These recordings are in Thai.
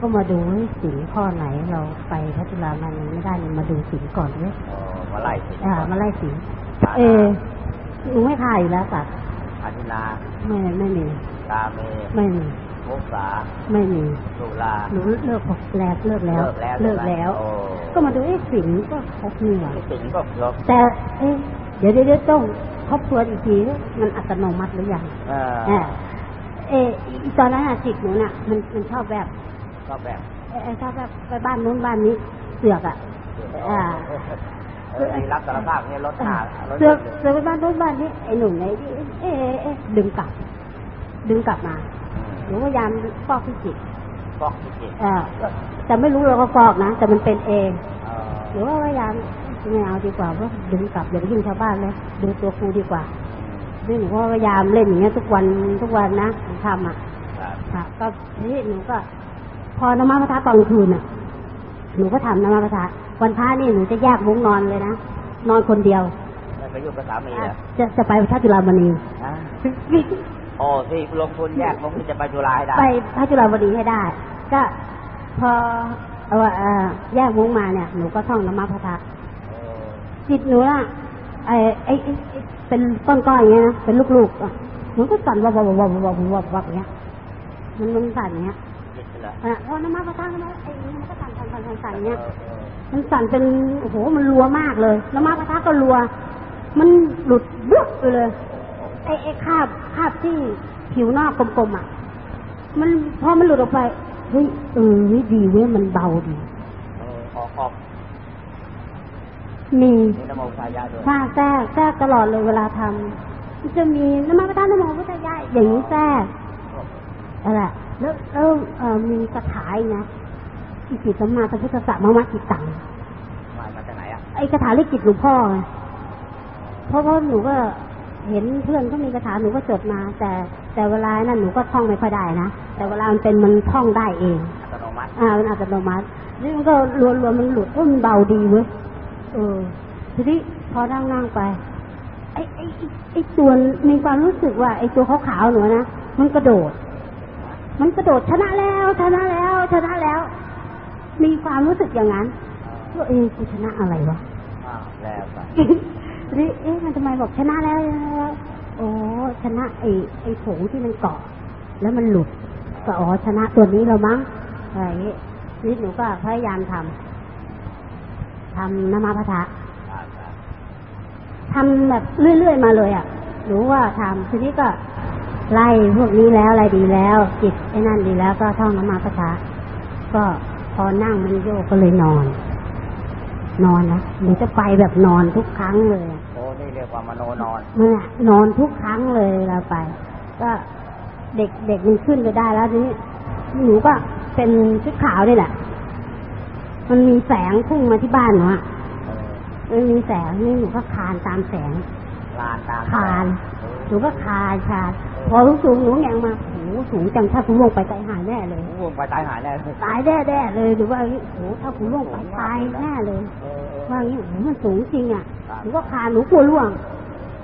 ก็มาดูสินข้อไหนเราไปพัทรามันไม่ได้เลยมาดูสินก่อนเลยอ๋อมาไล่สิอ่ามาไล่สินเออหนูไม่พายอยู่แล้วสัตว์อาทินาไม่ไม่มีตาเมไม่มีมุสาไม่มีสุลาหนูเลิกแล้วเลิกแล้ว เลิกแล้วเลิกแล้วโอ้ก็มาดูเอ๊ะสินก็ครบนี่หว่าสิงก็ครบแต่เอ๊ะเดี๋ยวเดี๋ยวเดี๋ยวต้องทบทวนอีกทีว่ามันอัตโนมัติหรือยังเออเออเอออีตอนนั้นอะจิตหนูน่ะ มันมันชอบแบบ ก็แบบเออชอบแบบไปบ้านนู้นบ้านนี้เสือกอะอ่าเออนี่รับสารภาพเนี่ยรถหาเสือกเสือกไปบ้านนู้นบ้านนี้ไอ้หนุ่มไอ้นี่เอ๊ะเอ๊ะเอ๊ะดึงกลับ ดึงกลับมาหนูพยายามฟอกที่จิตฟอกที่จิตเออแต่ไม่รู้เราก็ฟอกนะแต่มันเป็นเองเออหรือว่าพยายามไม่เอาดีกว่าว่าดึงกลับอย่าไปยุ่งชาวบ้านเลยดูตัวครูดีกว่านี่หนูก็พยายามเล่นอย่างเงี้ยทุกวันทุกวันนะหนูทำอะครับค่ะก็ทีนี้หนูก็พ อนมาพระทะตอนกลางคืนอะ หนูก็ทำนมาพระทะวันพระนี่หนูจะแยกมุ้งนอนเลยนะ นอนคนเดียวไม่ไปยุ่งกับสามีเหรอจะจะไปพระจุฬามณีฮะโอ้ที่ลงทุนแยกผมจะไปจุฬาให้ได้ ไปพระจุฬามณีให้ได้ ก็พอเอาเอ่อแยกมุ้งมาเนี่ย หนูก็ท่องนมาพระทะเออจิตหนูอะไอ้ไอ้ไอ้ไอ้เป็นก้อนๆอย่างเงี้ยนะเป็นลูกๆอะมันก็สั่นวับวับวับวับวับวับวับอย่างเงี้ยมันมันสั่นอย่างเงี้ย จิตเหรออะพอนมาพระทะนมาไอ้นี่มันก็สั่นสั่นสั่นสั่นสั่นอย่างเงี้ยเออเออมันสั่นเป็นโอ้โหมันรัวมากเลยนมาพระทะก็รัว มันหลุดบุ๊บไปเลยไอ้ไอ้คราบคราบที่ผิวนอกกลมๆอะ มันพอมันหลุดออกไปเฮ้ยเออเฮ้ยดีเว้ยมันเบาดีเออขอขอบมีนี่นโมทายาด้วยถ้าแทรกแทรกตลอดเลยเวลาทำมันจะมีนมาประทานนโมพุทธายะอย่างนี้แทรกอะไร แล้วแล้วเอ่อมีคาถาอีกนะอิติสัมมาสัมพุทธะมะมะกิตังมามาจากไหนอะไอ้คาถาเรียกจิตหลวงพ่อไงเพราะเพราะหนูก็เห็นเพื่อนเขามีคาถาหนูก็จดมา แต่แต่เวลานั้นหนูก็ท่องไม่ค่อยได้นะแต่เวลามันเป็นมันท่องได้เองอัตโนมัติอ่ามันอัตโนมัตินี่มันก็รวนรวนๆมันหลุดเออมันเบาดีเว้ยเออทีนี้พอนั่งนั่งๆไปไอ้ไอ้ไอ้ไอ้ตัวมีความรู้สึกว่าไอ้ตัวขาวๆหนูนะมันกระโดด มันกระโดดชนะแล้วชนะแล้วชนะแล้ว มีความรู้สึกอย่างนั้นว่าเอ๊ะกูชนะอะไรวะอ้าวแล้วไปทีนี้เอ๊ะมันทำไมบอกชนะแล้วชนะแล้วโอ้ชนะไอ้ไอ้ผงที่มันเกาะ แล้วมันหลุดก็อ๋อชนะตัวนี้เรามั้งอะไรอย่างนี้นี่หนูก็พยายามทำทำนมาพระทะครับครับทำแบบเรื่อยๆมาเลยอะหนูว่าทำทีนี้ก็ ไล่พวกนี้แล้วอะไรดีแล้วจิตไอ้นั่นดีแล้วก็ท่องนมาพระทะก็พอนั่งมันโยกก็เลยนอน นอนนะหนูจะไปแบบนอนทุกครั้งเลยอะโอ้นี่เรียกว่ามโนนอนเมื่อนอนทุกครั้งเลยเราไป ก็เด็กเด็กมันขึ้นไปได้แล้วทีนี้หนูก็เป็นชุดขาวนี่แหละ มันมีแสงพุ่งมาที่บ้านหนูอะเออมันมีแสงนี่หนูก็คานตามแสงลานตามคานหนูก็คานคาน พอสูงๆหนูแงงมาโอ้โหสูงจังถ้าคุณลงไปตายหายแน่เลยโอ้ไปตายหายแน่เลยตายแน่แน่ๆเลยหรือว่าโอ้โหถ้าคุณลงไปตายแน่เลยเออเออว่างี้โอ้โหมันสูงจริงอะหนูก็คานหนูกลัวล่วง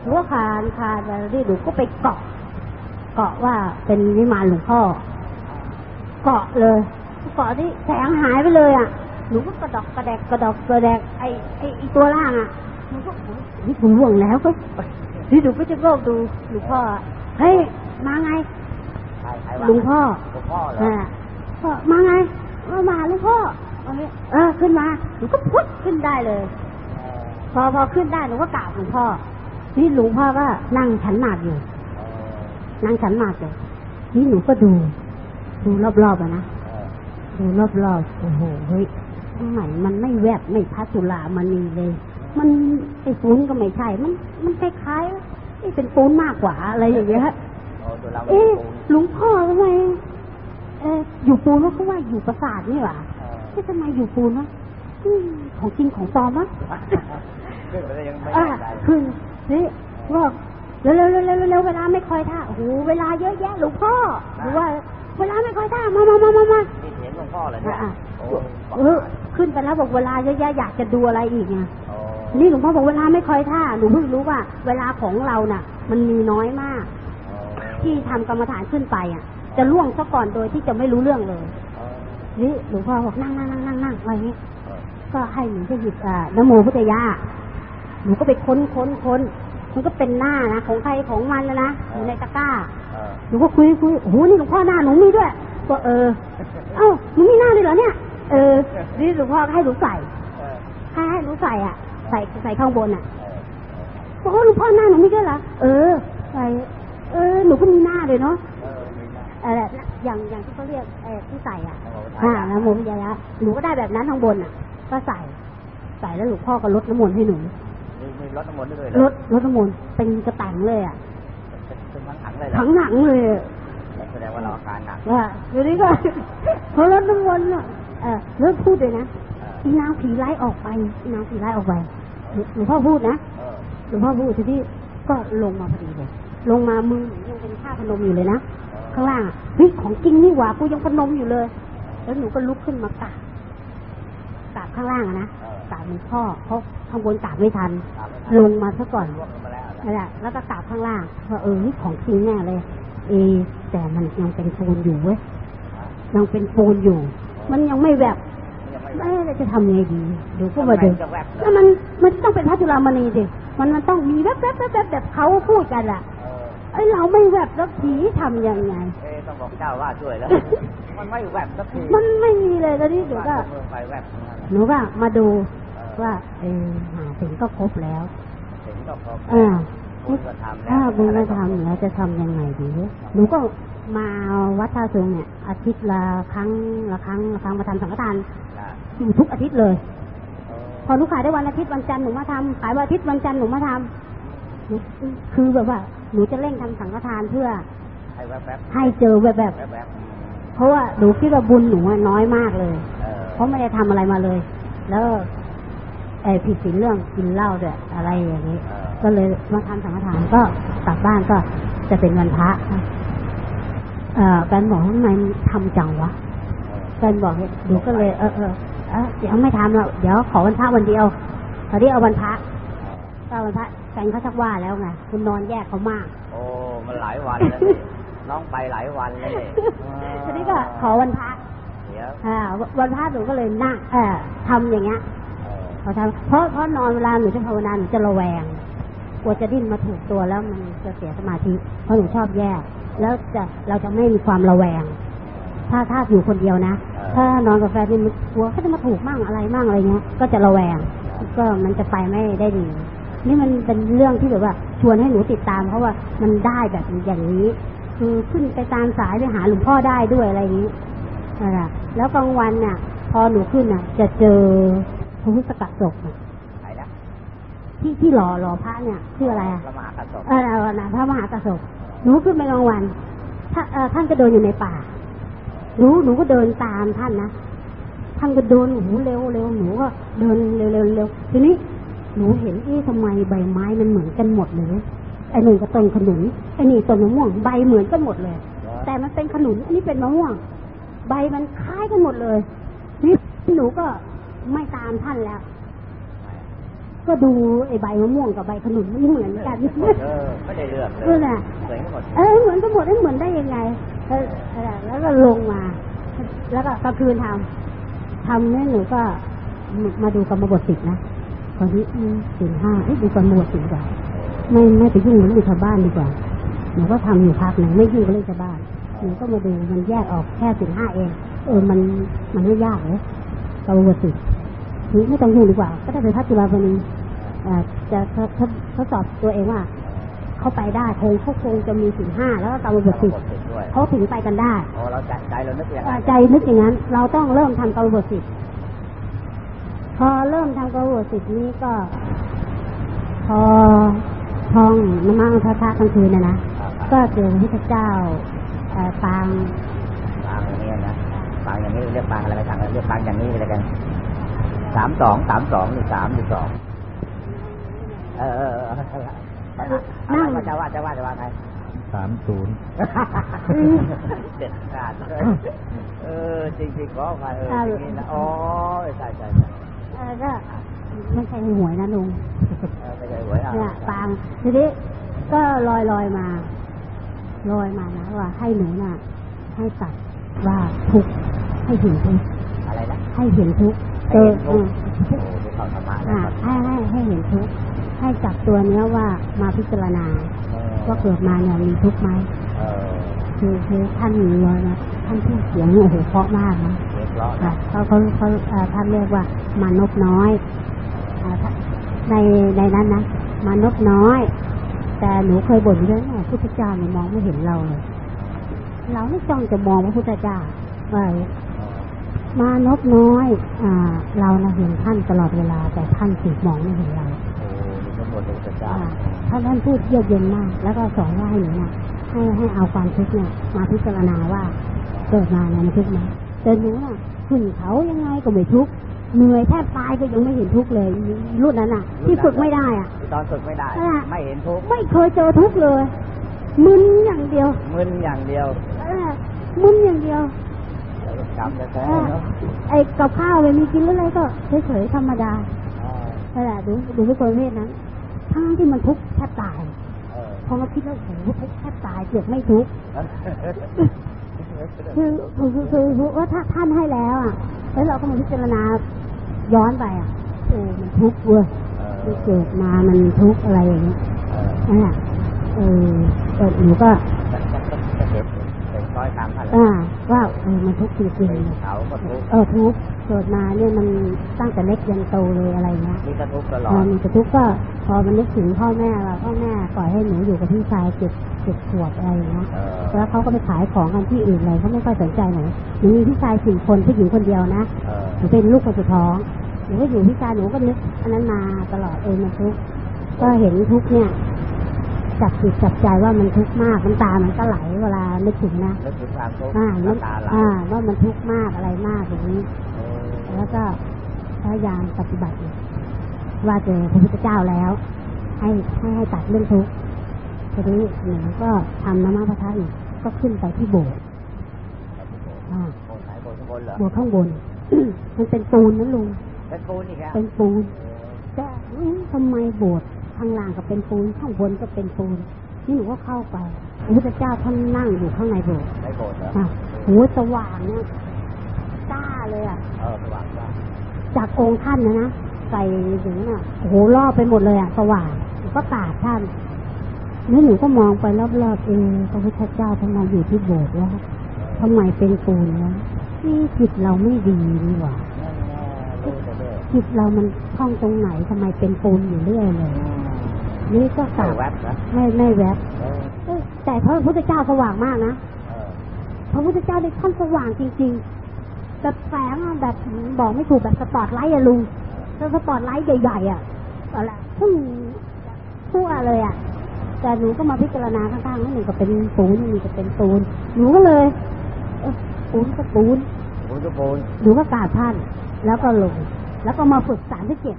หนูก็คานคานไปเรื่อยหนูก็ไปเกาะ เกาะว่าเป็นวิมานหลวงพ่อเกาะเลยเกาะที่แสงหายไปเลยอะหนูก็กระดอกกระแดกกระดอกกระแดกไอไอไอตัวล่างอะหนูก็โอ้ยนี่ผมห่วงแล้วก็ที่หนูก็จะโลกดูหลวงพ่อ เฮ้ย มาไงใครใครวะหลวงพ่อหลวงพ่อเหรออ่าพ่อมาไงมามาหลวงพ่อเอาเนี่ยเออขึ้นมาหนูก็พุทขึ้นได้เลยเออพอพอขึ้นได้หนูก็กราบหลวงพ่อนี่หลวงพ่อก็นั่งฉันหมากอยู่เออนั่งฉันหมากอยู่นี่หนูก็ดู ดูรอบๆอะนะเออดูรอบๆโอ้โหเฮ้ยทำไมมันไม่แวบไม่พัสุรามันนีเลย มันไอ้ปูนก็ไม่ใช่ มันมันคล้ายๆ ไอ้เป็นปูนมากกว่าอะไรอย่างเงี้ยโอ้ตัวเราไม่เอ๊ะปูนหลวงพ่อทำไมเอออยู่ปูนแล้วก็ว่าอยู่ปราสาทนี่หว่าเออเอ๊ะทำไมอยู่ปูนวะอืมของจริงของปลอมวะขึ้นไปแล้วยังไม่อ่าได้ใจคือนี่บอกเร็วเร็วเร็วเร็วเร็วเวลาไม่คอยท่าโอ้โหเวลาเยอะแยะหลวงพ่อหรือว่า เวลาไม่คอยท่ามามามามามานี่เห็นหลวงพ่อเลยเนี่ยอะโอ้เออขึ้นไปแล้วบอกเวลาเยอะแยะอยากจะดูอะไรอีกไงโอ้ นี่หลวงพ่อบอกเวลาไม่คอยท่าหนูเพิ่งรู้ว่า เวลาของเราน่ะ มันมีน้อยมาก ที่ทำกรรมฐานขึ้นไปอะ จะล่วงซะก่อนโดยที่จะไม่รู้เรื่องเลยเออนนี่หลวงพ่อบอกนั่งนั่งนั่งนั่งนั่งอะไรอย่างนี้เออก็ให้หนูไปหยิบอ่านโมพุทธยาหนูก็ไปค้นค้นค้นมันก็เป็นหน้านะของใครของมันแล้วนะอยู่ในตะกร้าเออหนูก็คุยคุยโอ้โหนี่หลวงพ่อหน้าหนูมีด้วย ก็เออ เอ้าหนูมีหน้าด้วยเหรอเนี่ย เออนี่หลวงพ่อก็ให้หนูใส่เออให้ให้หนูใส่อะ ใส่ใส่ข้างบนอะเออบอกว่าหลวงพ่อหน้าหนูมีด้วยเหรอเออใส่เออหนูก็มีหน้าเลยเนาะเออมีนะเอออย่างอย่างที่เขาเรียกเออที่ใส่อะโอ้โหอ่าแล้วโมพิยายะหนูก็ได้แบบนั้นข้างบนอะ ก็ใส่ใส่แล้วหลวงพ่อก็ลดน้ำมนต์ให้หนูมีมีรถน้ำมนต์ด้วยเหรลอดลดน้ำมนต์เป็นกระแตงเลยอะเป็นเป็นทั้งถังเลยเหรอถังหนังเลยอะแสดงว่าเราอาการหนักว่าเดี๋ยวนี้ก็เขาลดน้ำมนต์อะเออเลิกพูดเลยนะเอออีนางผีไล่ออกไปอีนางผีไล่ออกไป หลวหลวงพ่อพูดนะเออหลวงพ่อพูดทีนี้ก็ลงมาพอดีเลยลงมามือหนูยังเป็นท่าพนมอยู่เลยนะข้างล่างอะเฮ้ยของจริงนี่หว่ากูยังพนมอยู่เลย แล้วหนูก็ลุกขึ้นมากราบกราบข้างล่างอะนะเออกราบหลวงพ่อเพราะข้างบนกราบไม่ทันตามไม่ทันลงมาซะก่อนร่วงลงมาแล้วเหรอนั่นแหละแล้วก็กราบข้างล่างว่าเออนี่ของจริงแน่เลย เอะแต่มันยังเป็นปูนอยู่เว้ยยังเป็นปูนอยู่ มันยังไม่แบบยัง ไม่ไม่เราจะทำไงดีดูก็มาดูจะแวบเลยแล้วมันมันต้องเป็นพระจุลามณีสิมันมันต้องมีแวบแวบแวบแวบแบบเขาพูดกันอะเออไอ้เราไม่แวบแล้วผีทำยังไงเอ๊ะต้องบอกเจ้าว่าช่วยแล้ว มันไม่แวบสักทีมันไม่มีเลยแล้วนี่หนูก็เมืองไปแวบทั้งนั้นหนูก็มาดูเออว่าเออหาถึงก็ครบแล้วถึงก็พออ่าบุญก็ทำแล้วถ้าบุญไม่ทำแล้วจะทำยังไงดีหนูก็มาวัดท่าสูงเนี่ยอาทิตย์ละครั้งละครั้งละครั้งมาทำสังฆทานนะ อยู่ทุกอาทิตย์เลยเออพอหนูขายได้วันอาทิตย์วันจันทร์หนูมาทำขายวันอาทิตย์วันจันทร์หนูมาทำหนูคือแบบว่าหนูจะเร่งทำสังฆทานเพื่อ ให้แวบแวบให้เจอแบบแบบแวบแวบเพราะว่าหนูคิดว่าบุญหนูอะน้อยมากเลยเออเพราะไม่ได้ทำอะไรมาเลย แล้วไอ้ผิดศีลเรื่องกินเหล้าด้วยอะไรอย่างนี้เออก็เลยมาทำสังฆทานก็กลับบ้านก็จะเป็นวันพระเอ่อแฟนบอกว่าทำไมทำจังวะแฟนบอกหนูก็เลย เออเออ เออเดี๋ยวไม่ทำแล้วเดี๋ยวขอวันพระวันเดียวตอนนี้เอาวันพระก็วันพระแฟนเขาชักว่าแล้วไงคุณนอนแยกเขามาก โอ้มันหลายวันแล้วนี่น้องไปหลายวันเลยนี่ทีนี้ก็ขอวันพระเดี๋ยวอ่าวันพระหนูก็เลยนั่งเอ่อทำอย่างเงี้ยเออพอทำเพราะเพราะนอนเวลาหนูจะภาวนาหนูจะระแวงกลัวจะดิ้นมาถูกตัวแล้วมันจะเสียสมาธิเพราะหนูชอบแยก แล้วจะเราจะไม่มีความระแวง ถ้าถ้าอยู่คนเดียวนะ ถ้านอนกับแฟนนี่มันกลัวเขาจะมาถูกมั่งอะไรมั่งอะไรเงี้ย ก็จะระแวง ก็มันจะไปไม่ได้ดี นี่มันเป็นเรื่องที่แบบว่า ชวนให้หนูติดตาม เพราะว่ามันได้แบบอย่างนี้ คือขึ้นไปตามสายไปหาหลวงพ่อได้ด้วยอะไรอย่างนี้นั่นแหละแล้วกลางวันเนี่ยพอหนูขึ้นน่ะ จะเจอพระพุทธกัดศพน่ะไหนนะที่ที่หล่อหล่อพระเนี่ยชื่ออะไรอะพระมหากษัตริย์เออเออนะพระมหากระสบหนูขึ้นไปกลางวันถ้าเออท่านก็เดินอยู่ในป่า หนูหนูก็เดินตามท่านนะท่านก็เดินหนูเร็วเร็วหนูก็เดินเร็วเร็วเร็วทีนี้หนูเห็นเอ๊ะทำไมใบไม้มันเหมือนกันหมดเลยไอ้หนึ่งก็ต้นขนุนไอ้นี่ต้นมะม่วงใบเหมือนกันหมดเลย แต่มันเป็นขนุนอันนี้เป็นมะม่วง ใบมันคล้ายกันหมดเลยนี่หนูก็ไม่ตามท่านแล้ว ก็ดูไอ้ใบมะม่วงกับใบขนุนมันเหมือนกันเออไม่ได้เลือกเลเออยน่ะเหมือนกันหมดเออเหมือนกันหมดเอ้ยเหมือนได้ยังไงเออเออ แล้วก็ลงมา แล้วก็กลางคืนทำทำเนี่ยหนูก็มาดูกรรมบทสิบนะตอนนี้อืมสี่ห้าเอ้ยดูกรรมบทสิบกว่าไม่ไม่ไปยุ่งเรื่องชาวบ้านดีกว่าหนูก็ทำอยู่พักหนึ่งไม่ยุ่งกับเรื่องชาวบ้านหนูก็มาดูมันแยกออกแค่สิบห้าเอง เออมันมันไม่ยากเลยกรรมบทสิบหรือไม่ต้องยุ่งดีกว่า ก็ได้เป็นพระจุฬาภรณีอ่าจะทดสอบตัวเองว่า เข้าไปได้คงเขาคงจะมีสินห้าแล้วก็กรรมบทสิบกฎสิบด้วยเขาถึงไปกันได้โอ้เราใจใจเรานึกอย่างอ่านั้นใจนึกอย่างนั้น เราต้องเริ่มทำกรรมบทสิบพอเริ่มทำกรรมบทสิบนี้ก็ พอท่องน้ำมั่งพระพระกลางคืนนะนะก็เจอพระพุทธเจ้าเอ่อปางปางอย่างนี้นะปางอย่างนี้เรียกปางอะไรไม่ต่างกันเรียกปางอย่างนี้อะไรกันสามสองสามสองหรือสามหรือสองเออเออเออ นั่งมาจะว่าจะว่าจะว่าไงสามศูนย์เด็ดขาดเลยเออจริงๆก็มาเออจริงๆนะอ๋อใช่ใช่ใช่เออก็ไม่ใช่หวยนะลุงเออไม่ใช่หวยอะเนี่ยปางทีนี้ก็ลอยลอยมาลอยมานะว่าให้หนูน่ะ ให้ตัดว่าทุกข์ให้เห็นทุกข์อะไรนะให้เห็นทุกข์ให้เจอเห็นทุกข์อืมโอ้ดูเขาธรรมะนะอ่าให้ให้ให้เห็นทุกข์ ให้จับตัวเนี้ยว่ามาพิจารณาเออว่าเกิดมาเนี่ยมีทุกข์ไหมเออคือคือท่านมีนะท่านที่เสียงเนี่ยโอ้โหเพราะมากนะเรียบร้อยค่ะเขาเขาเขาเอ่อท่านเรียกว่ามานพน้อยอ่าถ้าในในนั้นนะมานพน้อย แต่หนูเคยบ่นเรื่องว่าพุทธเจ้าเนี่ยมองไม่เห็นเราเลยเราไม่จ้องจะมองพระพุทธเจ้าเออมานพน้อย อ่า เรานะเห็นท่านตลอดเวลา แต่ท่านถูกมองไม่เห็นเรา โอ้มีตำรวจเป็นเจ้าอ่าท่านท่านพูดเยือกเย็นมาก แล้วก็สอนว่าให้หนูนะให้ให้เอาความทุกข์เนี่ย มาพิจารณาว่าเกิดมาเนี่ยมันทุกข์ไหมแต่หนูน่ะขึ้นเขายังไงก็ไม่ทุกข์เหนื่อยแทบตายก็ยังไม่เห็นทุกข์เลยรุ่นนั้นน่ะ ที่ฝึกไม่ได้อะตอนฝึกไม่ได้อ่าไม่เห็นทุกข์ไม่เคยเจอทุกข์เลยมึนอย่างเดียวมึนอย่างเดียวเออมึนอย่างเดียวกรรมแท้เออๆเนาะไอ้กับข้าวไม่มีกินอะไรก็เฉยๆธรรมดาเออนั่นแหละดูดูเป็นคนประเภทนั้น ทั้งที่มันทุกข์แทบตายเออพอมาคิดแล้วโอ้โหทุกข์แทบตายเกือบไม่ทุกข์คือคือคือคือคือว่าถ้าท่านให้แล้วอะแล้วเราก็มาพิจารณาย้อนไปอะโอ้มันทุกข์เว้ยที่เกิดมามันทุกข์อะไรอย่างเงี้ยเออนั่นแหละเออเออหนูก็ จะจะจะเก็บเป็นร้ อยตามท่านเลยอ่าว่าเออมันทุกข์จริงเป็นๆเขาก็ทุกข์เออทุกข์เกิดมาเนี่ยมันตั้งแต่เล็กยันโตเลยอะไรเงี้ยมีกระทุกข์ตลอพอดมีแต่ทุกข์ก็พอมันนึกถึงพ่อแม่เราพ่อแม่ปล่อยให้หนูอยู่กับพี่ชายเจ็ดเจ็ดขวบอะไรอย่างเงี้ยเออแล้วเขาก็ไปขายของกันที่อื่นเลยเขาไม่ค่อยสนใจหนูหนูมีพี่ชายสี่คนผู้หญิงคนเดียวนะเออหนูเป็นลูกคนสุดท้องหนูก็อยู่พี่ชายหนูก็นึกอันนั้นมาตลอดเออมันทุกข์ก็เห็นทุกข์เนี่ย จับจิตจับใจว่ามันทุกข์มากน้ำตามันก็ไหลเวลานึกถึงนะนึกถึงความทุกข์อ่านึกน้ำตาไหลอ่าว่ามันทุกข์มากอะไรมากอย่างนี้เออแล้วก็พยายามปฏิบัติอยู่ว่าเจอพระพุทธเจ้าแล้ว ให้ให้ให้ตัดเรื่องทุกข์ทีนี้หนูก็ทำน้ำมันพระทัยก็ขึ้นไปที่โบสถ์อ่าโบนไหนโบนข้างบนเหรอโบสถ์ข้างบนมันเป็นปูนนะลุงเป็นปูนอีกแล้วเป็นปูนเออแต่อื้อทำไมโบสถ์ ข้างล่างก็เป็นปูนข้างบนก็เป็นปูนนี่หนูก็เข้าไปพระพุทธเจ้าท่านนั่งอยู่ข้างในโบสถ์ได้โบนเหรออะโหสว่างเนี่ยกล้าเลยอะเออสว่างว่าจากองค์ท่านนะนะใส่ถึงน่ะโอ้โหรอบไปหมดเลยอะสว่างแล้วก็ตาดท่านแล้วหนูก็มองไปรอบๆเออพระพุทธเจ้าทำไมอยู่ที่โบสถ์วะทำไมเป็นปูนวะนี่จิตเราไม่ดีนี่หว่าแน่ๆรู้จะเด้อจิตเรามันท่องตรงไหนทำไมเป็นปูนอยู่เรื่อยเลย นี่ก็ใส่ตัดแวบนะไม่ไม่แวบเออเอ้ยแต่พระพุทธเจ้าสว่างมากนะเออพระพุทธเจ้าในท่านสว่างจริงๆแบบแสงอะแบบบอกไม่ถูกแบบสปอตไลท์อะลุงแล้วสปอตไลท์ใหญ่ๆอะอะไรพุ่งทั่วเลยอะแต่หนูก็มาพิจารณาข้างๆนั่นหนึ่งก็เป็นปูนนี่ก็เป็นปูนหนูก็เลยเอ้อปูนก็ปูนปูนก็ปูนหนูก็กราบท่าน แล้วก็ลง แล้วก็มาฝึกสามที่เจ็ด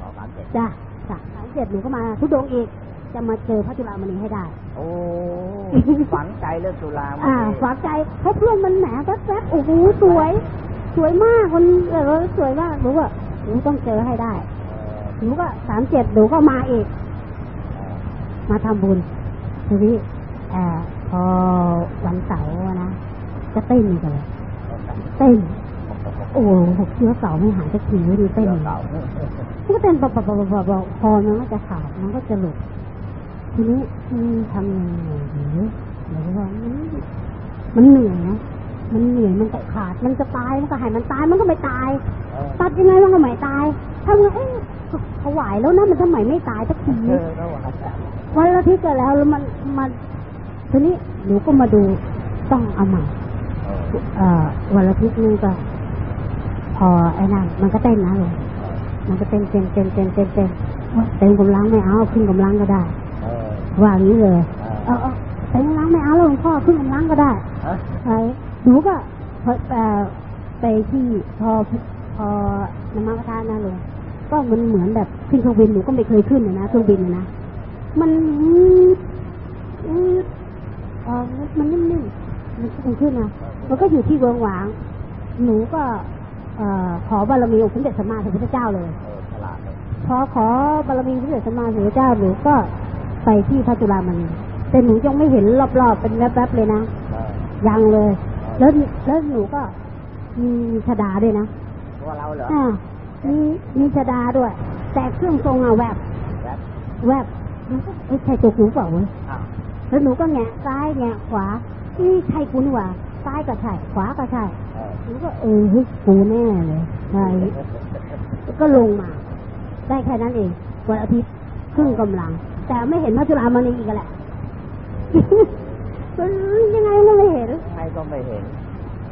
สองสามเจ็ดจ้ะสาม เจ็ดหนูก็มาทุดงค์อีก จะมาเจอพระจุลามณีให้ได้ โอ้ฝังใจเรื่องจุฬามาอ่าฝากใจเพราะเพื่อนมันแหมแป๊บๆโอ้โหสวย สวยมากมันเออสวยมากหนูว่าหนูต้องเจอให้ได้เออหนูก็สามเจ็ดหนูก็มาอีกเออมาทำบุญทีนี้เอ่อพอวันเสาร์อะนะจะเต้นกันเลยเต้น โอ้โหหกเชื้อเสาไม่หายสักทีไม่ดีเต้นเรื่องเก่า มันก็เต้นปะปะปะปะปะปะพอมันก็จะขาดมันก็จะหลุดทีนี้อืมทำยังไงดีหรือว่ามันมันเหนื่อยนะมันเหนื่อยมันจะขาด มันจะตายมันก็ใหายมันตายมันก็ไม่ตายเออตัดยังไงมันก็ไม่ตายทำไงเอ๊ะถวายแล้วนะมันทำไมไม่ตายสักทีเออระหว่างวันละที่เกิดแล้วแล้วมันมันทีนี้หนูก็มาดูต้องเอาใหม่เออเอ่อวันละทิศนึงก็ พอไอ้นั่นมันก็เต้นนะเลย มันก็เต้นเต้นเต้นเต้นเต้นเต้นเต้นกำลังไม่เอาขึ้นกำลังก็ได้เออว่าอย่างนี้เลยเอเอออเออเต้นกำลังไม่เอาแล้วหลวงพ่อขึ้นกำลังก็ได้เออไอ้หนูก็พอเอ่อไปที่พอพอน้ำมันกระทานนะเลยก็มันเหมือนแบบขึ้นเครื่องบินหนูก็ไม่เคยขึ้นเลยนะเครื่องบินน่ะนะมันอืดอืดเออมันนิ่มๆมันขึ้นขึ้นนะมันก็อยู่ที่เวิงหวาง หนูก็เอ่อ ขอบารมีองค์สมเด็จสัมมาสัมพุทธเจ้าเลยเออฉลาดเลยพอขอบารมีสมเด็จสัมมาสัมพุทธเจ้าหนูก็ไปที่พระจุลามณีแต่หนูยังไม่เห็นรอบๆเป็นแวบๆเลยนะเออยังเลย แล้วแล้วหนูก็มีมีชดาด้วยนะตัวเราเหรออ่ามีมีชดาด้วย แต่เครื่องทรงอะแวบแวบแวบหนูก็เอ้ยใช่ตัวกูเปล่าเว้ยอ้าวแล้วหนูก็แงะซ้ายแงะขวานี่ใช่กูนี่หว่า ซ้ายก็ใช่ขวาก็ใช่เออหนูก็เออเฮ้ยกูแน่เลยใช่ก็ลงมา ได้แค่นั้นเองวันอาทิตย์ครึ่งกำลัง แต่ไม่เห็นพระจุฬามณีอีกแหละมันยังไงก็ไม่เห็นใครก็ไม่เห็น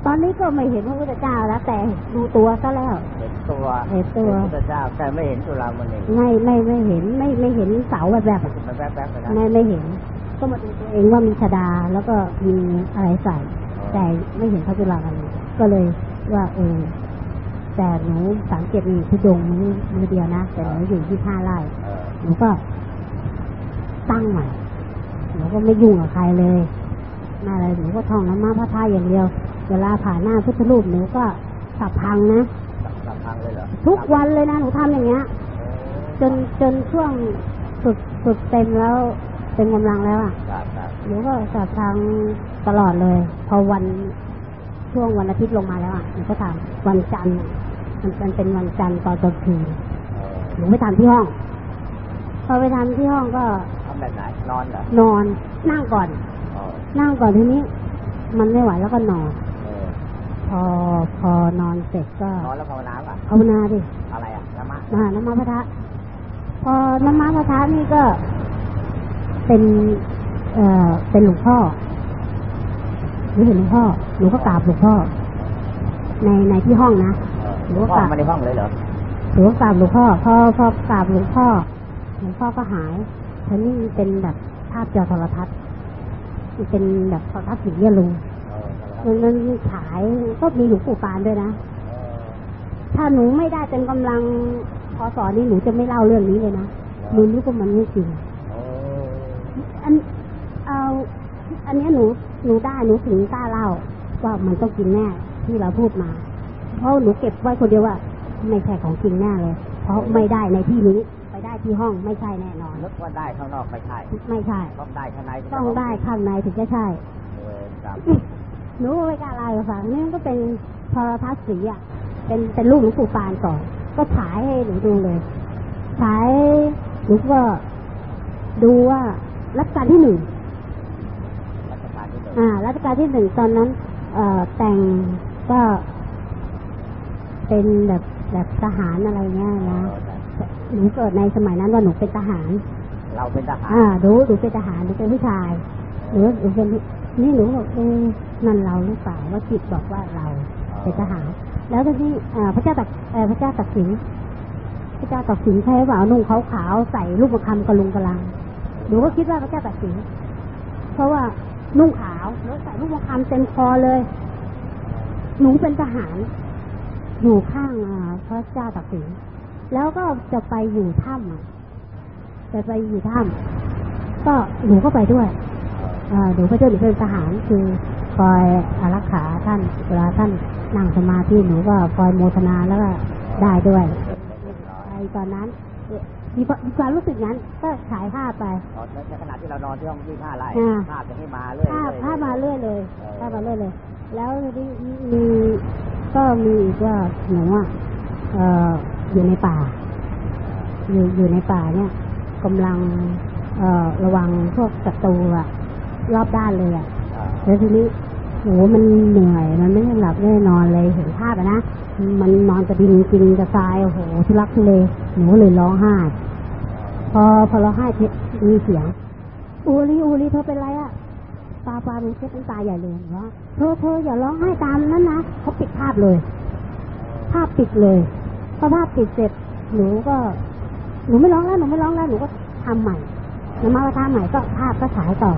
ตอนนี้ก็ไม่เห็นพระพุทธเจ้าแล้ว แต่ดูตัวซะแล้วเห็นตัวเห็นตัวพระพุทธเจ้าแต่ไม่เห็นจุฬามณีไม่ไม่ไม่เห็นไม่ไม่เห็นเสาแบบแบบอะมันแวบๆไปนะไม่ไม่เห็น ก็มาดูตัวเองว่ามีชดาแล้วก็มีอะไรใส่ แต่ไม่เห็นพระจุฬามณีก็เลยว่าเออแต่หนูสังเกตมีทุดงค์มือมือเดียวนะแต่หนูอยู่ที่ห้าไร่เออหนูก็ตั้งใหม่หนูก็ไม่ยุ่งกับใครเลยมาอะไรหนูก็ท่องน้ำมาพระท่าอย่างเดียว เวลาผ่านหน้าพุทธรูปหนูก็สับพังนะลำพังเลยเหรอทุกวันเลยนะหนูทำอย่างเงี้ย จนจนช่วงฝึกฝึกเต็มแล้วเต็มกำลังแล้วอะครับครับหนูก็สับพัง ตลอดเลย พอวันช่วงวันอาทิตย์ลงมาแล้วอะหนูก็ทำวันจันทร์อะมันมันเป็นวันจันทร์ตอนกลางคืนเออหนูไปทำที่ห้อง พอไปทำที่ห้องก็ทำแบบไหนนอนเหรอนอนนั่งก่อนเออนั่งก่อนทีนี้ มันไม่ไหวแล้วก็นอนเออพอพอนอนเสร็จก็นอนแล้วภาวนาป่ะภาวนาดิอะไรอะละมะมาน้ำมาพระทะพอน้ำมาพระทะนี่ก็เป็น เอ่อเป็นหลวงพ่อ หนูเห็นหลวงพ่อหนูก็กราบหลวงพ่อ ในในที่ห้องนะเออหรือหลวงว่าพ่อมาในห้องเลยเหรอหนูก็กราบหลวงพ่อพอพอกราบหลวงพ่อหลวงพ่อก็หายทีนี้มันเป็นแบบภาพจอโทรทัศน์มันเป็นแบบโทรทัศน์สีเรียลุงเออมันมันฉายก็มีหลวงปู่ปานด้วยนะถ้าหนูไม่ได้เต็มกำลังพอสอนนี้หนูจะไม่เล่าเรื่องนี้เลยนะหนูรู้ว่ามันไม่จริงเอออันเอา อันเนี้ยหนูหนูได้หนูถึงกล้าเล่าว่ามันต้องจริงแน่ที่เราพูดมา เพราะหนูเก็บไว้คนเดียวว่าไม่ใช่ของจริงแน่เลย เพราะไม่ได้ในที่นี้ไปได้ที่ห้องไม่ใช่แน่นอนนึกว่าได้ข้างนอกไม่ใช่ไม่ใช่ต้องได้ข้างในต้องได้ข้างในถึงจะใช่เออครับหนูก็ไม่กล้าเล่าให้ฟังนี่มันก็เป็นโทรทัศน์สีอะเป็นเป็นรูปหลวงปู่ปานก่อน ก็ฉายให้หนูดูเลยฉายหนูก็ดูว่ารัชกาลที่หนึ่ง รัชกาลที่หนึ่ง อ่ารัชกาลที่หนึ่งตอนนั้น เอ่อแต่งก็เป็นแบบแบบทหารอะไรเงี้ยนะหนูเกิดในสมัยนั้นว่าหนูเป็นทหาร เราเป็นทหารอ่าหนูหนูเป็นทหารหนูเป็นผู้ชายหนูหนูเป็นนี่หนูบอกเออนั่นเราหรือเปล่าว่าจิตบอกว่าเราเป็นทหาร แล้วทีนี้อ่าพระเจ้าตักเอ่อพระเจ้าตักสินพระเจ้าตักสินใช้ว่านุ่งขาวขาวๆใส่ลูกประคำกระลุงกระลังหนูก็คิดว่าพระเจ้าตักสินเพราะว่านุ่งขาว แล้วใส่ลูกประคำเต็มคอเลย หนูเป็นทหาร อยู่ข้างพระเจ้าตักสินแล้วก็จะไปอยู่ถ้ำจะไปอยู่ถ้ำก็หนูก็ไปด้วยหนูก็จะหนูเป็นทหารคือคอยอารักขาท่านเวลาท่านนั่งสมาธิหนูก็คอยโมทนาแล้วก็ได้ด้วยไปตอนนั้น มีมีความรู้สึกนั้นก็ฉายภาพไปตอนในขณะที่เรานอนที่ห้องที่ผ้าไร่อ่าภาพจะให้มาเรื่อยภาพๆภาพมาเรื่อยเลยเออภาพมาเรื่อยเลย แล้วทีนี้มีก็มีอีกว่าหนูอะเอ่ออยู่ในป่า อยู่อยู่ในป่าเนี่ยกำลังเอ่อระวังพวกศัตรูอะรอบด้านเลยอะอ่าแล้วทีนี้โหมันเหนื่อยมันไม่ได้หลับไม่ได้นอนเลยเห็นภาพอะนะ มันนอนกระดินกินกระทรายโอ้โหทุลักทุเลหนูเลยร้องไห้พอพอร้องไห้มีเสียงอูรีอูรีเธอเป็นไรอะปาปาหนูเช็ดน้ำตาใหญ่เลยว่าเธอเธออย่าร้องไห้ตามนั้นนะเขาปิดภาพเลย ภาพปิดเลยพอภาพปิดเสร็จหนูก็ หนูไม่ร้องแล้วหนูไม่ร้องแล้วหนูก็ทำใหม่นมาว่าทำใหม่ก็ภาพก็ฉายต่อ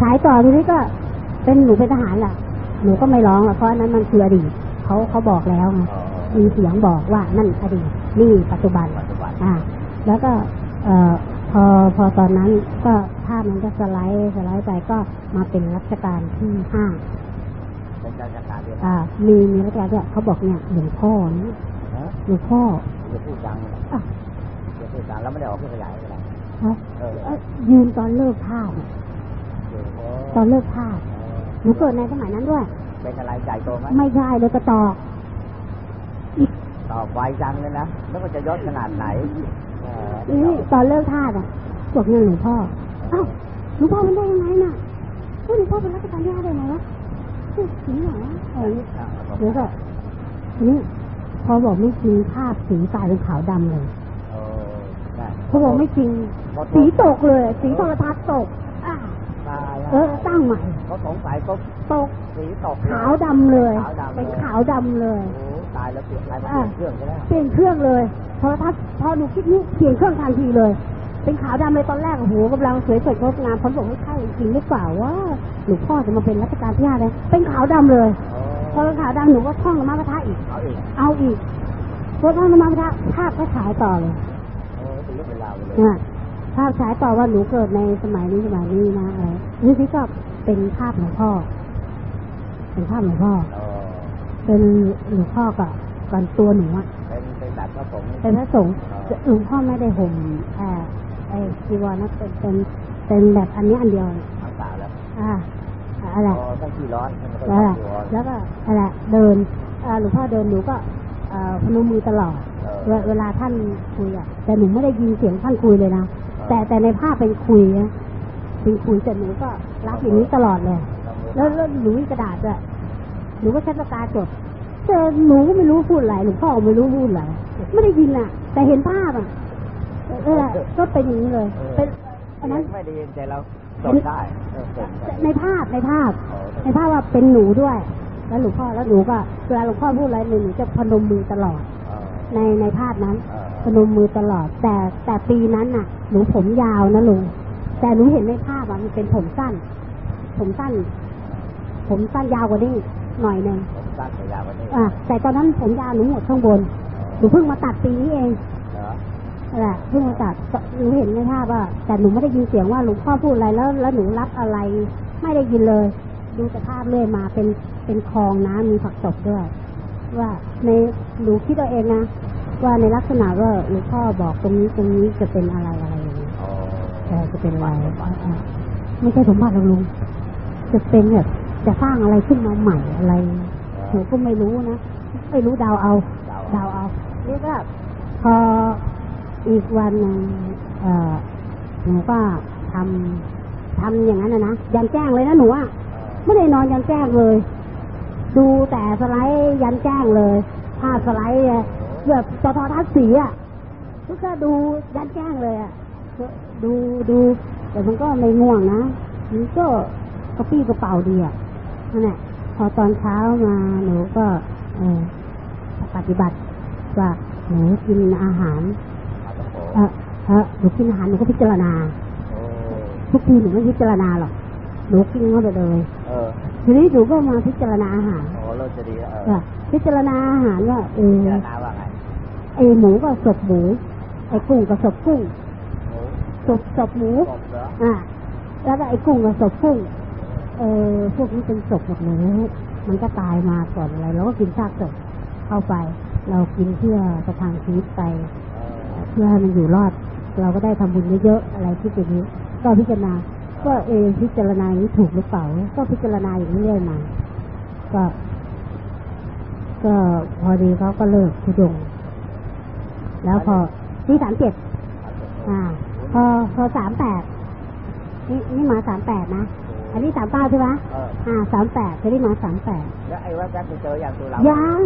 ฉายต่อทีนี้ก็เป็นหนูเป็นทหารแหละหนูก็ไม่ร้องอะเพราะอันนั้นมันคืออดีต เขาเขาบอกแล้วไงเออมีเสียงบอกว่านั่นอดีตนี่ปัจจุบันปัจจุบันอ่า แล้วก็เอ่อพอพอตอนนั้นก็ภาพมันก็สไลด์สไลด์ไปก็มาเป็นรัชกาลที่ห้าเป็นราชการเรียนอ่า มีมีรัชกาลด้วยเขาบอกเนี่ยหลวงพ่อนี่ฮะหลวงพ่ออย่าพูดดังเลยอะอย่าพูดดังแล้วไม่ได้ออกเครื่องขยายอะไรฮะเออเอ้ยยืนตอนเลิกภาพอะเดี๋ยวโอ้ตอนเลิกภาพหนูเกิดในสมัยนั้นด้วย เเป็นอะไรใหญ่โตไหมไม่ใช่เลยกระตอกต่อไวจังเลยนะแล้วมันจะยศขนาดไหนแหมนี่ตอนเลิกทาสอะบอกเงินหลวงพ่อเอ้าหลวงพ่อเป็นได้ยังไงน่ะเอ้าหลวงพ่อเป็นรัชการที่ห้าได้ไงวะเฮ้ยจริงเหรออะไรอย่างเงี้ยอะเดี๋ยวก็ทีนี้พอบอกไม่จริงภาพสีกลายเป็นขาวดำเลยโอ้ได้เขาบอกไม่จริง สีตกเลย สีโทรทัศน์ตกอ่าตายเออตั้งใหม่เขาสงสัยเขา ตกสีตกขาวดำเลยขาวดำเป็นขาวดำเลยโอ้ตายแล้วเปลี่ยนอะไรมาอะเปลี่ยนเครื่องใช่ไหมเปลี่ยนเครื่องเลยโทรทัศน์พอหนูคิดนี่เปลี่ยนเครื่องทันทีเลย เป็นขาวดำเลยตอนแรกโอ้โหกำลังสวยสดงดงามผมบอกไม่ใช่จริงหรือเปล่าว่าหลวงพ่อจะมาเป็นรัชกาลที่ห้าเลยเป็นขาวดำเลยโอ้พอเป็นขาวดำหนูก็ท่องธรรมะพระทะอีกเอาอีกเอาอีกพอท่องธรรมะพระทะภาพก็ฉายต่อเลยโอ้เป็นเรื่องเป็นราวเลยอะภาพฉายต่อว่าหนูเกิดในสมัยนี้สมัยนี้นะอะไรนี่ที่ก็เป็นภาพหลวงพ่อ เป็นภาพหลวงพ่อโอ้เป็นหลวงพ่อกับก่อนตัวหนูอะเป็นเป็นแบบพระสงฆ์เป็นพระสงฆ์หลวงพ่อไม่ได้ห่มเอ่อไอ้จีวรนะเป็นเป็นเป็นแบบอันนี้อันเดียวทางสาวแล้วอ่าอะไรโอ้ต้องขี้ร้อนมันก็ต้องแล้วขี้ร้อนแล้วก็อะไรเดินเอ่อหลวงพ่อเดินหนูก็เอ่อพนมมือตลอดเอเวอเวลาท่านคุยอะ แต่หนูไม่ได้ยินเสียงท่านคุยเลยนะแต่แต่ในภาพเป็นคุยนะเป็นคุยแต่หนูก็รับอย่างนี้ตลอดเลย แล้วแล้วหนูมีกระดาษด้วยหนูก็ใช้ปากกาจดแต่หนูก็ไม่รู้พูดอะไรหลวงพ่อก็ไม่รู้พูดอะไรไม่ได้ยินอะ แต่เห็นภาพอะเออก็เป็นอย่างนี้เลย เป็นอันนั้นไม่ได้ยินแต่เราจดได้เออเก่งจังในภาพในภาพโอ้ในภาพว่าเป็นหนูด้วย แล้วหลวงพ่อแล้วหนูก็เวลาหลวงพ่อพูดอะไรหนูหนูจะพนมมือตลอดเออในในภาพนั้นเออพนมมือตลอด แต่แต่ปีนั้นน่ะ หนูผมยาวนะลุงแต่หนูเห็นในภาพอะมันเป็นผมสั้น ผมสั้น ผมสั้นยาวกว่านี้หน่อยหนึ่งผมสั้นแต่ยาวกว่านี้อะแต่ตอนนั้นผมยาวหนูหมดข้างบนหนูเพิ่งมาตัดปีนี้เองเหรอนั่นแหละเพิ่งมาตัดหนูเห็นในภาพว่า แต่หนูไม่ได้ยินเสียงว่าหลวงพ่อพูดอะไรแล้ว แล้วหนูรับอะไร ไม่ได้ยินเลย ดูแต่ภาพเรื่อยมาเป็นเป็นคลองน้ำมีผักตบด้วย ว่าในหนูคิดเอาเองนะว่าในลักษณะว่าหลวงพ่อบอกตรงนี้ตรงนี้จะเป็นอะไรอะไรอย่างเงี้ยโอ้เออจะเป็นอะไรอะไม่ใช่สมบัติหรอกลุงจะเป็นแบบ จะสร้างอะไรขึ้นมาใหม่อะไรหนูก็ไม่รู้นะไม่รู้ดาวเอา ดาวเอานี่ก็พออีกวันหนึ่งหนูก็ทำทำอย่างนั้นนะนะยันแจ้งเลยนะหนูอะไม่ได้นอนยันแจ้งเลย ดูแต่สไลด์ยันแจ้งเลยภาพสไลด์แบบสะท้อนทัศสีอะก็ดูยันแจ้งเลยอะดูดู แต่มันก็ไม่ง่วงนะมันก็กระปี้กระเป๋าดีอะ นั่นแหละพอตอนเช้ามาหนูก็เออปฏิบัติว่าหนูกินอาหารเอาตะโขเออเออหนูกินอาหารหนูก็พิจารณาโอ้ทุกทีหนูไม่พิจารณาหรอกหนูกินเข้าไปเลยเออทีนี้หนูก็มาพิจารณาอาหารโอ้เริ่มจะดีแล้วเอเอออพิจารณาอาหารว่าเออเจรนาว่าไงไอหมูก็ศพหมูไอกุ้งก็ศพกุ้งโอ้ศพศพหมูกบเหรออ่าแล้วก็ไอกุ้งก็ศพกุ้ง เออพวกนี้เป็นศพหมดเลยมันก็ตายมาก่อนอะไรเราก็กินซากศพเข้าไป เรากินเพื่อประทังชีวิตไปเออเพื่อให้มันอยู่รอด เราก็ได้ทำบุญเยอะๆอะไรที่เป็นนี้ ก็พิจารณา ก็เออพิจารณาอย่างนี้ถูกหรือเปล่าก็พิจารณาอย่างนี้เรื่อยมา ก็ ก็พอดีเขาก็เลิกทุดงค์แล้วพอที่สามเจ็ดอ่า พอพอสามแปดนี่นี่มาสามแปดนะ อันนี้สามเก้าใช่ไหมเอออ่าสามแปดจะได้มาสามแปดแล้วไอ้แว๊บๆไปเจออย่างตัวเรายัง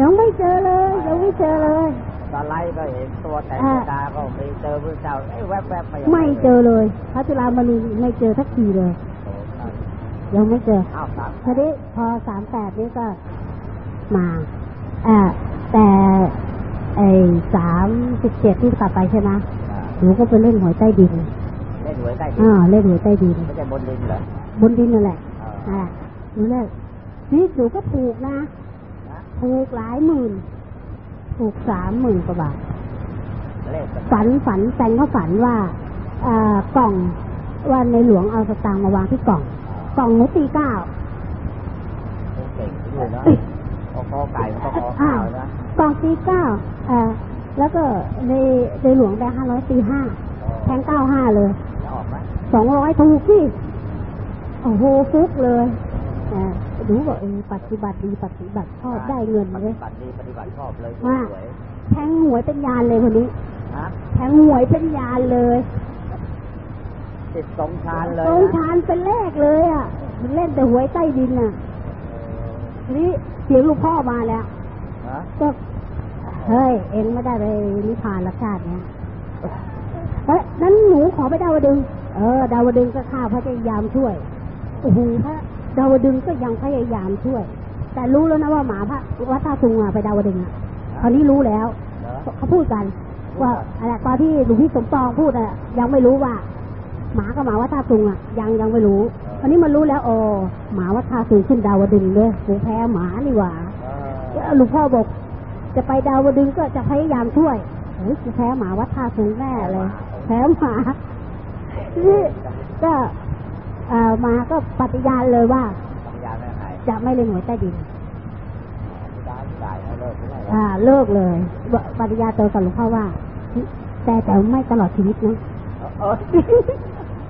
ยังไม่เจอเลยยังไม่เจอเลยตอนไล่ก็เห็นตัวแต่อ่าตาก็ไม่เจอพระเจ้าไอ้แวบๆไปไม่เจอเลยพระจุฬามณีไม่เจอสักทีเลยโอ้ใช่ยังไม่เจออ้าวครับทีนี้พอสามแปดนี่ก็มาอ่าแต่ไอ้สามสิบเจ็ดที่กลับไปใช่ไหมอ่าหนูก็ไปเล่นหวยใต้ดินเล่นห วยใต้ดิอ่านเล่นหวยใต้ดินไม่ใช่บนดินเหรอบนดินนั่นแหละเอออ่าหนูเล่นนี่หนูก็ถูกนะนะถูกหลายหมื่น ถูกสามหมื่นกว่าบาทเลขฝันฝันแฟนเขาฝันว่าเอ่อกล่องว่าในหลวงเอาสตางค์มาวางที่กล่อง กล่องหนูตีเก้าเก่งด้วยเนาะโอ้โหไก่ก็ขออ่าข้าวนะกล่องตีเก้าเอ่อแล้วก็ในในหลวงแบงค์ห้าร้อยตีห้าแทงเก้าห้าเลยจะออกไหม สองร้อยถูกสิโอ้โหฟุกเลยเออหนูบอกเออปฏิบัติดีปฏิบัติชอบได้เงินปเลฏิยบัติดีปฏิบัติชอบเลยสว่าวยแทงหวยเป็นยานเลยคนนี้ๆฮะแทงหวยเป็นยานเลยติดสองชานเลยตรงนะชานเป็นเลขเลยอะ มันเล่นแต่หวยใต้ดินอะทีนี้เสียงหลูกพ่อมาแล้วฮะก็เฮ้ย เองไม่ได้ไปนิพพานละชาติเนี้ยเฮ้ยนั้นหนูขอไปดาวดึง เออ ดาวดึงก็ข้าพยายามช่วยโอ้โหพระดาวดึงก็ยังพยายามช่วย แต่รู้แล้วนะว่าหมาพระวัดท่าซุงอะไปดาวดึงอะคราวนี้รู้แล้วเหรอเขาพูดกัน ว่าอะไรตอนที่หลวงพี่สมปองพูดอะยังไม่รู้ว่า หมากับหมาวัดท่าซุงอะยังยังไม่รู้คราวนี้มันรู้แล้วโอ้หมาวัดท่าซุงขึ้นดาวดึงเลยกูแพ้หมานี่หว่าเออหลวงพ่อบอกจะไปดาวดึงก็จะพยายามช่วยเฮ้ยกูแพ้หมาวัดท่าสูงแน่เลย แพ้หมานี่ ก็เอ่อมาก็ปฏิญาณเลยว่า ปัญญาไม่หายจะไม่เล่นหวยใต้ดินได้ได้ให้เลิกไม่ได้อ่าเลิกเลยปฏิญาณตัวกับหลวงพ่อว่า แต่แต่ไม่ตลอดชีวิตนะเออ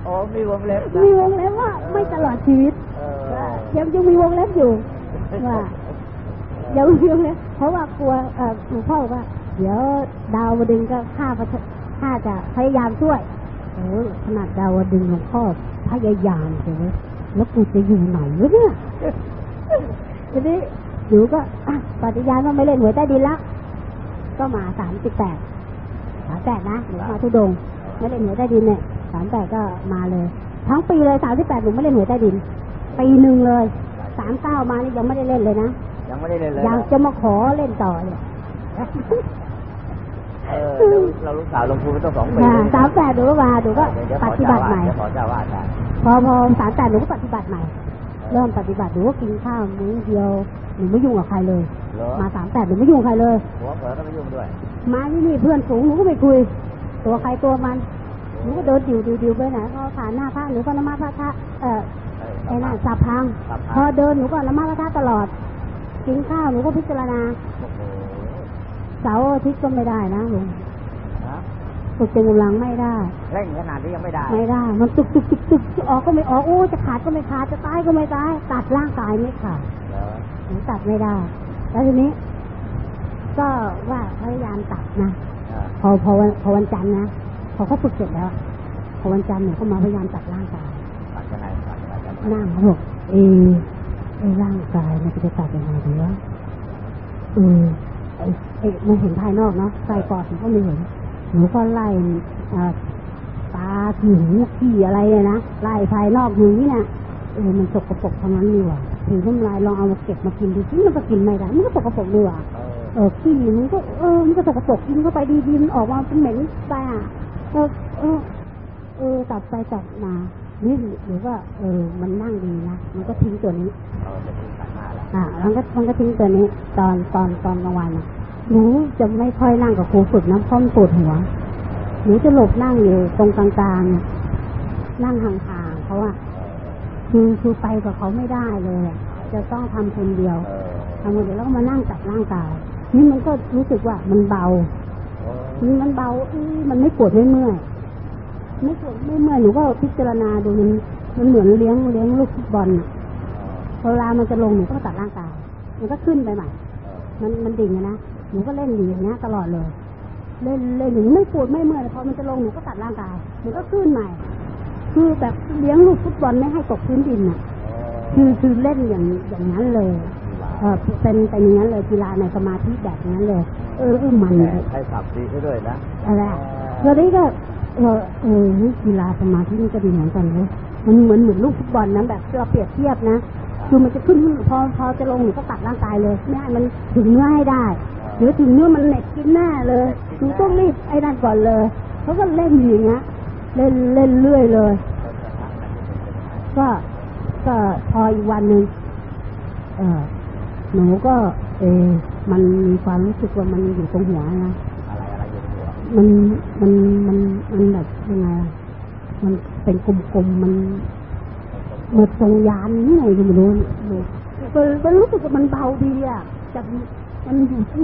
โอ้มีวงเล็บนะมีวงเล็บว่าไม่ตลอดชีวิตเออยังยังมีวงเล็บอยู่ว่าเดี๋ยวเดี๋ยวเลยเพราะว่ากลัวเอ่อหลวงพ่อบอกว่า เดี๋ยวดาวดึงก็ข้าพระข้าจะพยายามช่วย โอ้ยขนาดดาวดึงหลวงพ่อพยายามเลยแล้วกูจะอยู่ไหนวะเนี่ยทีนี้หนูก็อะปฏิญาณว่าไม่เล่นหวยใต้ดินละก็มาสามสิบแปดสามแปดนะหนูมาทุดงค์ไม่เล่นหวยใต้ดินเนี่ยสามแปดก็มาเลย ทั้งปีเลยสามสิบแปดหนูไม่เล่นหวยใต้ดินปีหนึ่งเลยสามเก้ามานี่ยังไม่ได้เล่นเลยนะยังไม่ได้เลยเลยอยากจะมาขอเล่นต่อเนี่ย เออเราลูกสาวลงทุนไปต้องสองปีสามแปดหนูก็มาหนูก็เดี๋ยวปขอฏิเจ้าบัติว่าใหม่เดี๋ยวขอเจ้าว่าได้พอพอสามแปดหนูก็ปฏิบัติใหม่ เริ่มปฏิบัติหนูก็กินข้าวมื้อเดียวหนูไม่ยุ่งกับใครเลยเหรอมาสามแปดหนูไม่ยุ่งกับใครเลยหัวเผลอก็ไม่ยุ่งด้วย มาที่นี่เพื่อนฝูงหนูก็ไม่คุย ตัวใครตัวมันหนูก็เดินดิวดิวดิวไปไหนพอผ่านหน้าพระหนูก็นมาพระทะเออไอ้นั่นสับพังสับพัง พอเดินหนูก็นมาพระทะตลอดกินข้าวหนูก็พิจารณาโอ้โห เสาร์อาทิตย์ก็ไม่ได้นะลุงฮะฝึกเป็นกำลังไม่ได้ เร่งขนาดนี้ยังไม่ได้ ไม่ได้ มันตึกตึกตึกตึกจะออกก็ไม่ออกโอ้จะขาดก็ไม่ขาดจะตายก็ไม่ตายตัดร่างกายไม่ขาดเหรอหนูตัดไม่ได้ แล้วทีนี้ ก็ว่าพยายามตัดนะเออพอพอวันพอวันจันทร์นะพอเขาฝึกเสร็จแล้วอะพอวันจันทร์หนูก็มาพยายามตัดร่างกายตัดยังไงตัดยังไงตัดยังไงนั่งเขาบอกเออไอ้ร่างกายมันจะตัดยังไงดีวะเออ ไอ้ไอ้มันเห็นภายนอกเนาะใส่ปอดหนูก็ไม่เห็นหนูก็ไล่เอ่อตาผิวขี้อะไรเนี่ยนะไล่ภายนอกหนูนี่นะเออมันสกปรกทั้งนั้นนี่หว่าถือน้ำลายลองเอามาเก็บมากินดูสิมันก็กินไม่ได้มันก็สกปรกดีหว่าเออเออขี้มันก็เออมันก็สกปรกกินเข้าไปดีๆมันออกมาเป็นเหม็นไปอะเออเออเออตัดไปตัดมานี่หรือว่า เออมันนั่งดีนะมันก็ทิ้งตัวนี้เอ่ามันก็มันก็ทิ้งตัวนี้ตอนตอนตอนกลางวันหนูจะไม่ค่อยนั่งกับครูฝึกน้ำพ้อมนปวดหัวหนูจะหลบนั่งอยู่ตรงกลางๆน่ะนั่งห่างๆเขาอะคือคือไปกับเขาไม่ได้เลย จะต้องทำคนเดียวทำคนเดียวแล้วก็มานั่งจับร่างกายนี่มันก็รู้สึกว่ามันเบานี่มันเบาอีมันไม่ปวดไม่เมื่อยไม่ปวดไม่เมื่อยหนูก็พิจารณาดูมันมันเหมือนเลี้ยงเลี้ยงลูกฟุตบอลน่ะ เวลามันจะลงหนูก็ตัดร่างกาย มันก็ขึ้นไปใหม่ มันมันดิ่งอะนะหนูก็เล่นอยู่อย่างเงี้ยตลอดเลย เล่นเล่นหนูไม่ปวดไม่เมื่อยพอมันจะลงหนูก็ตัดร่างกายมันก็ขึ้นใหม่ คือแบบเลี้ยงลูกฟุตบอลไม่ให้ตกพื้นดินน่ะ คือคือเล่นอย่างอย่างนั้นเลยเออเป็นเป็นอย่างนั้นเลยกีฬาในสมาธิแบบนั้นเลย เออเออมันใช้สับดีซะด้วยนะอะไรอะแล้วนี่ก็เออเออนี่กีฬาสมาธินี่ก็ดีเหมือนกันเลยมันเหมือนเหมือนลูกฟุตบอลนะแบบเราเปรียบเทียบนะ คือมันจะขึ้นพอพอจะลงหนูก็ตัดร่างกายเลยไม่ให้มันถึงเนื้อให้ได้ หรือถึงเนื้อมันเหน็บกินหน้าเลยหนูต้องรีบไอ้นั่นก่อนเลยเขาก็เล่นอย่างเงี้ยเล่นเล่นเรื่อยเลย ก็ก็พออีกวันหนึ่งเออหนูก็ เออมันมีความรู้สึกว่ามันอยู่ตรงหัวนะอะไรอะไรอยู่ในหัวมันมันมันมันแบบยังไงมันเป็นกลมๆมัน เหมือนทรงยานนี่ไงก็ไม่รู้หนูมันมันรู้สึกว่ามันเบาดีอะจับมันอยู่ที่